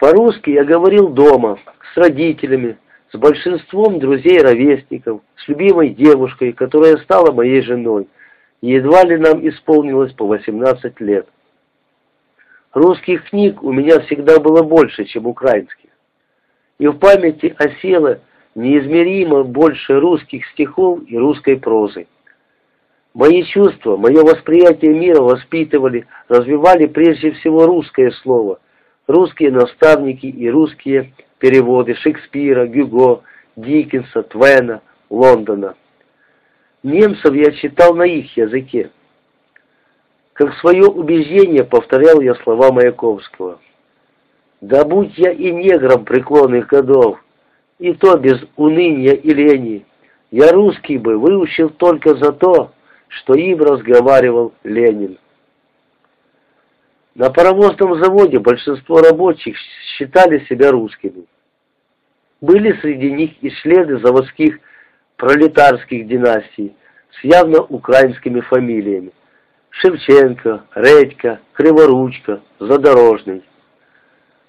По-русски я говорил дома, с родителями, с большинством друзей-ровесников, с любимой девушкой, которая стала моей женой, едва ли нам исполнилось по 18 лет. Русских книг у меня всегда было больше, чем украинских. И в памяти осело неизмеримо больше русских стихов и русской прозы. Мои чувства, мое восприятие мира воспитывали, развивали прежде всего русское слово, русские наставники и русские переводы Шекспира, Гюго, Диккенса, Твена, Лондона. Немцев я читал на их языке. Как свое убеждение повторял я слова Маяковского. «Да будь я и негром преклонных годов, и то без уныния и лени, я русский бы выучил только за то, что им разговаривал Ленин». На паровозном заводе большинство рабочих считали себя русскими. Были среди них и члены заводских пролетарских династий с явно украинскими фамилиями. Шевченко, Редька, Криворучка, Задорожный.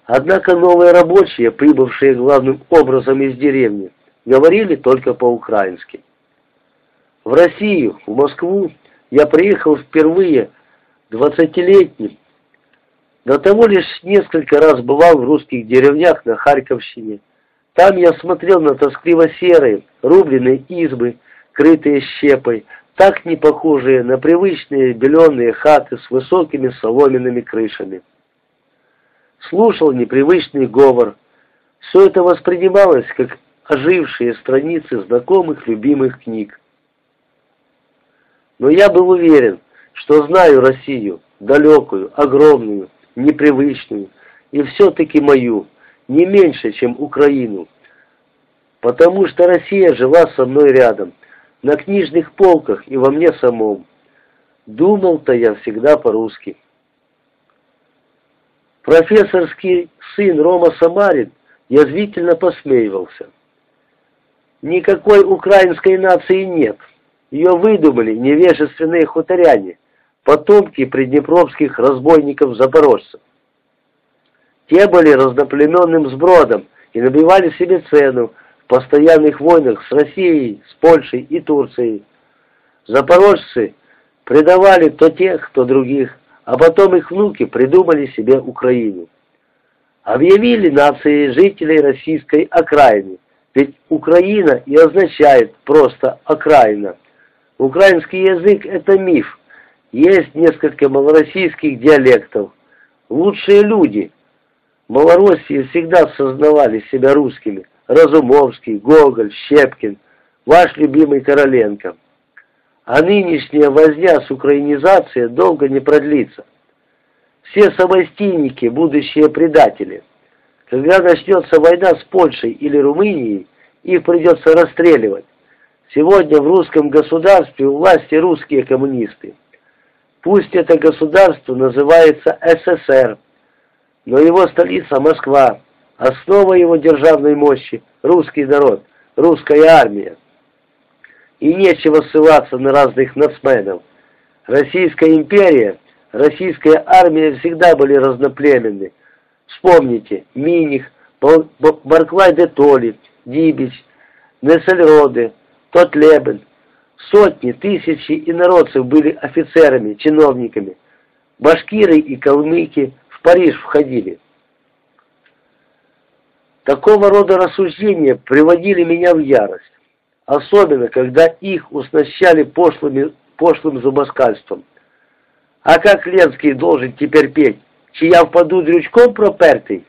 Однако новые рабочие, прибывшие главным образом из деревни, говорили только по-украински. В Россию, в Москву, я приехал впервые двадцатилетним до того лишь несколько раз бывал в русских деревнях на Харьковщине. Там я смотрел на тоскливо-серые, рубленые избы, крытые щепой, так не похожие на привычные беленые хаты с высокими соломенными крышами. Слушал непривычный говор. Все это воспринималось как ожившие страницы знакомых любимых книг. Но я был уверен, что знаю Россию, далекую, огромную, непривычную, и все-таки мою, не меньше, чем Украину. Потому что Россия жила со мной рядом, на книжных полках и во мне самом. Думал-то я всегда по-русски. Профессорский сын Рома Самарин язвительно посмеивался. Никакой украинской нации нет. Ее выдумали невежественные хуторяне, потомки приднепровских разбойников-запорожцев. Те были разноплеменным сбродом и набивали себе цену в постоянных войнах с Россией, с Польшей и Турцией. Запорожцы предавали то тех, то других, а потом их внуки придумали себе Украину. Объявили нации жителей российской окраины, ведь Украина и означает просто окраина. Украинский язык – это миф, есть несколько малороссийских диалектов. Лучшие люди. Малороссии всегда сознавали себя русскими. Разумовский, Гоголь, Щепкин, ваш любимый Короленко. А нынешняя возня с украинизацией долго не продлится. Все самостийники – будущие предатели. Когда начнется война с Польшей или Румынией, их придется расстреливать. Сегодня в русском государстве у власти русские коммунисты. Пусть это государство называется СССР, но его столица Москва, основа его державной мощи – русский народ, русская армия. И нечего ссылаться на разных нацменов. Российская империя, российская армия всегда были разноплеменны. Вспомните Миних, Барклай де Толли, Дибич, Нессельроде, Тотлебен – Сотни, тысячи инородцев были офицерами, чиновниками. Башкиры и калмыки в Париж входили. Такого рода рассуждения приводили меня в ярость, особенно когда их уснащали пошлыми, пошлым зубоскальством. А как Ленский должен теперь петь, чья впаду дрючком пропертый?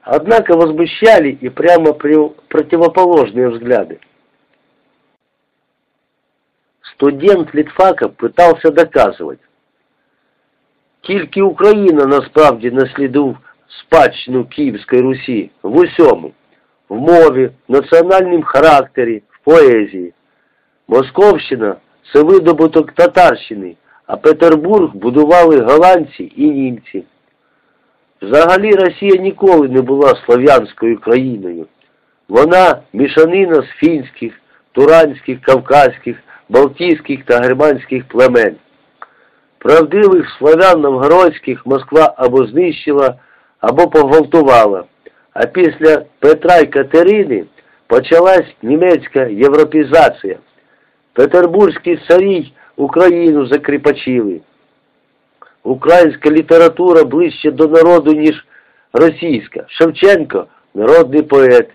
Однако возмущали и прямо противоположные взгляды. Студент Літфака пытался доказывать. Тільки Україна насправді наслідив спадщину Київської Русі в усьому, в мові, національному характері, в поезії. Московщина це видобуток Татарщини, а Петербург будували голландці і німці. Взагалі Росія ніколи не була слов'янською країною. Вона мішанина з фінських, туранських, кавказьких, балтійських та германських племен. Правдивих славян новгородських Москва або знищила, або погвалтувала. А після Петра і Катерини почалась німецька європізація. Петербурзькі царі Україну закріпачили. Українська література ближче до народу, ніж російська. Шевченко народний поет,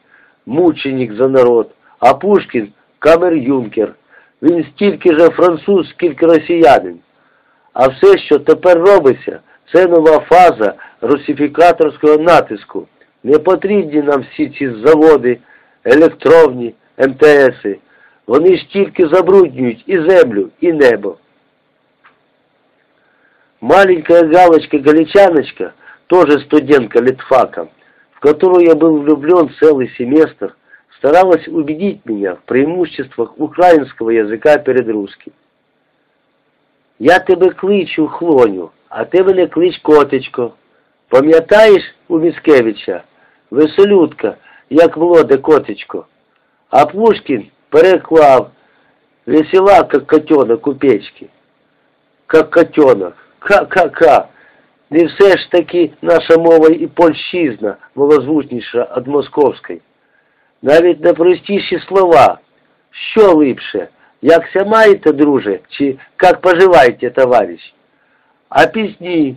мученик за народ, а Пушкін камер-юнкер. Він стільки же француз, скільки росіянин. А все, що тепер робиться, це нова фаза русифікаторського натиску. Не потрібні нам всі ці заводи, електровні, МТСи. Вони ж тільки забруднюють і землю, і небо. Маленькая галочка-галичаночка, тоже студентка Литфака, в которую я был влюблен целый семестр, старалась убедить меня в преимуществах украинского языка перед русским. Я тебе кличу, хлоню, а ти мене клич котечко. Пам'ятаєш у Міскевича? Веселютка, як молоде котечко. А Пушкін переклав весела, як котенок у печки. Как котенок. Ка-ка-ка. Не все ж таки наша мова і польщизна, малозвучніша від московської. Навіть найпростіші слова. Що липше? Якся маєте, друже, чи як поживаєте, товариш? А пісні,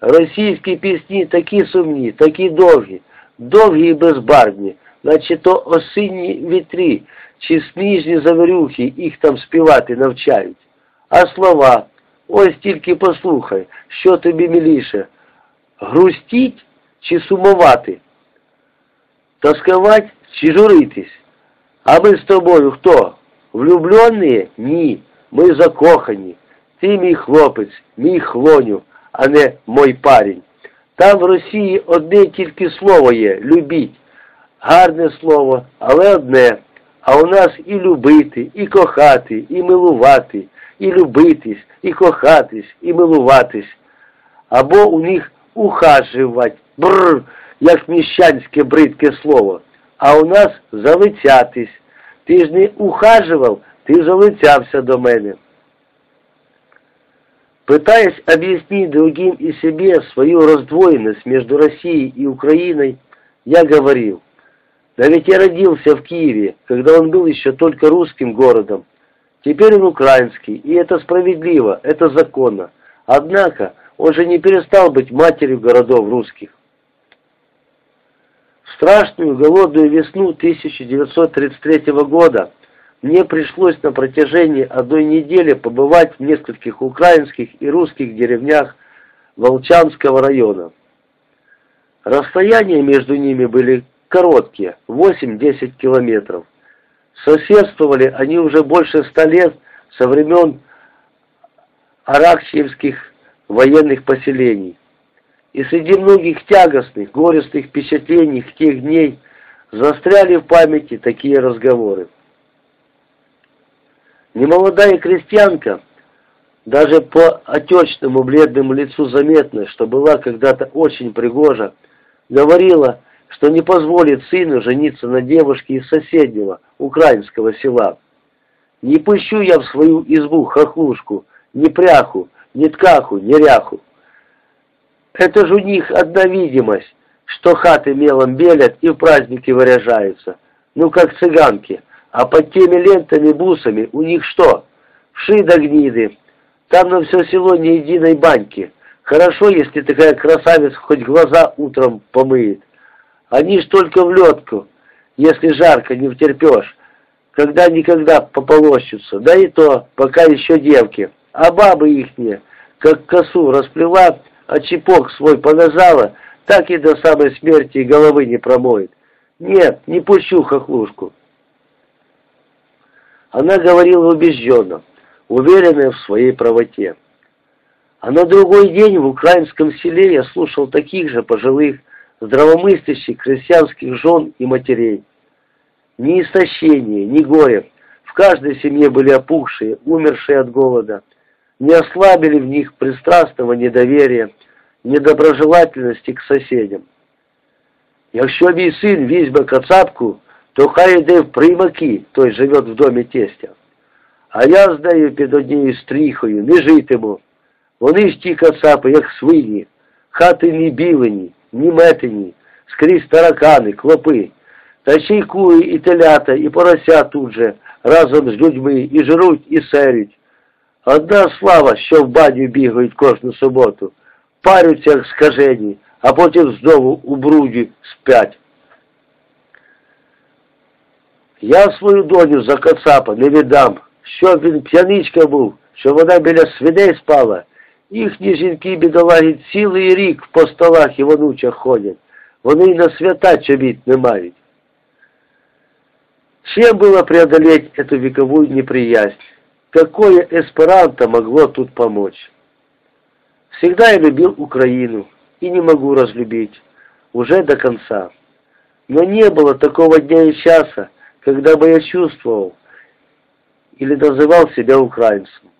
російські пісні такі сумні, такі довгі, довгі і безбарвні, наче то осінні вітрі, чи сніжні заверюхи їх там співати навчають. А слова, ось тільки послухай, що тобі міліше, грустіть чи сумувати, тосковать чи журитись? А ми з тобою хто? Влюблені? Ні. Ми закохані. Ти мій хлопець, мій хлоню, а не мой парень. Там в Росії одне тільки слово є любіть. Гарне слово, але одне. А у нас і любити, і кохати, і милувати, і любитись, і кохатись, і милуватись. Або у них ухаживать, бррр, як міщанське бридке слово. А у нас залицятись. Ти ж не ухаживав, ти залицявся до мене. Пытаясь объяснить другим и себе свою раздвоенность между Россией и Украиной, я говорил, да ведь я родился в Киеве, когда он был еще только русским городом. Теперь он украинский, и это справедливо, это законно. Однако он же не перестал быть матерью городов русских. В страшную голодную весну 1933 года мне пришлось на протяжении одной недели побывать в нескольких украинских и русских деревнях Волчанского района. Расстояния между ними были короткие, 8-10 километров. Соседствовали они уже больше ста лет со времен аракчиевских военных поселений. И среди многих тягостных, горестных впечатлений тех дней застряли в памяти такие разговоры. Немолодая крестьянка, даже по отечному бледному лицу заметно, что была когда-то очень пригожа, говорила, что не позволит сыну жениться на девушке из соседнего, украинского села. Не пущу я в свою избу хохлушку, ни пряху, ни ткаху, ни ряху. Это же у них одна видимость, что хаты мелом белят и в праздники выряжаются, ну как цыганки, а под теми лентами-бусами у них что? Вши да гниды. Там на все село ни единой баньки. Хорошо, если такая красавица хоть глаза утром помыет. Они ж только в ледку, если жарко не втерпешь. Когда-никогда пополощутся, да и то, пока еще девки. А бабы ихние, как косу расплела, а чепок свой понажала, так и до самой смерти головы не промоет. Нет, не пущу хохлушку. Она говорила убежденно, уверенная в своей правоте. А на другой день в украинском селе я слушал таких же пожилых, здравомыслящих крестьянских жен и матерей. Ни истощения, ни горя. В каждой семье были опухшие, умершие от голода Не ослабили в них пристрастного недоверия, недоброжелательности к соседям. Якщо мій син візьме кацапку, то хай йде в приймаки, той живет в домі тестя. А я з нею під однією стріхою не житиму. Вони ж ті кацапи, як свині, хати не білені, ни метині, скрізь таракани, клопи. Та ще й кури, і телята, і порося тут же, разом з людьми, і жруть, і серють. Одна слава, що в баню бігають кожну суботу, парються, як скажені, а потім знову у бруді спять. Я свою доню за Кацапа не віддам, щоб він п'яничка був, що вона біля свиней спала. Їхні жінки, бідолаги, цілий рік по столах і вонучах ходять. Вони й на свята чобіт не мають. Чем было преодолеть эту вековую неприязнь? Какое эсперанто могло тут помочь? Всегда я любил Украину и не могу разлюбить, уже до конца. Но не было такого дня и часа, когда бы я чувствовал или называл себя украинцем.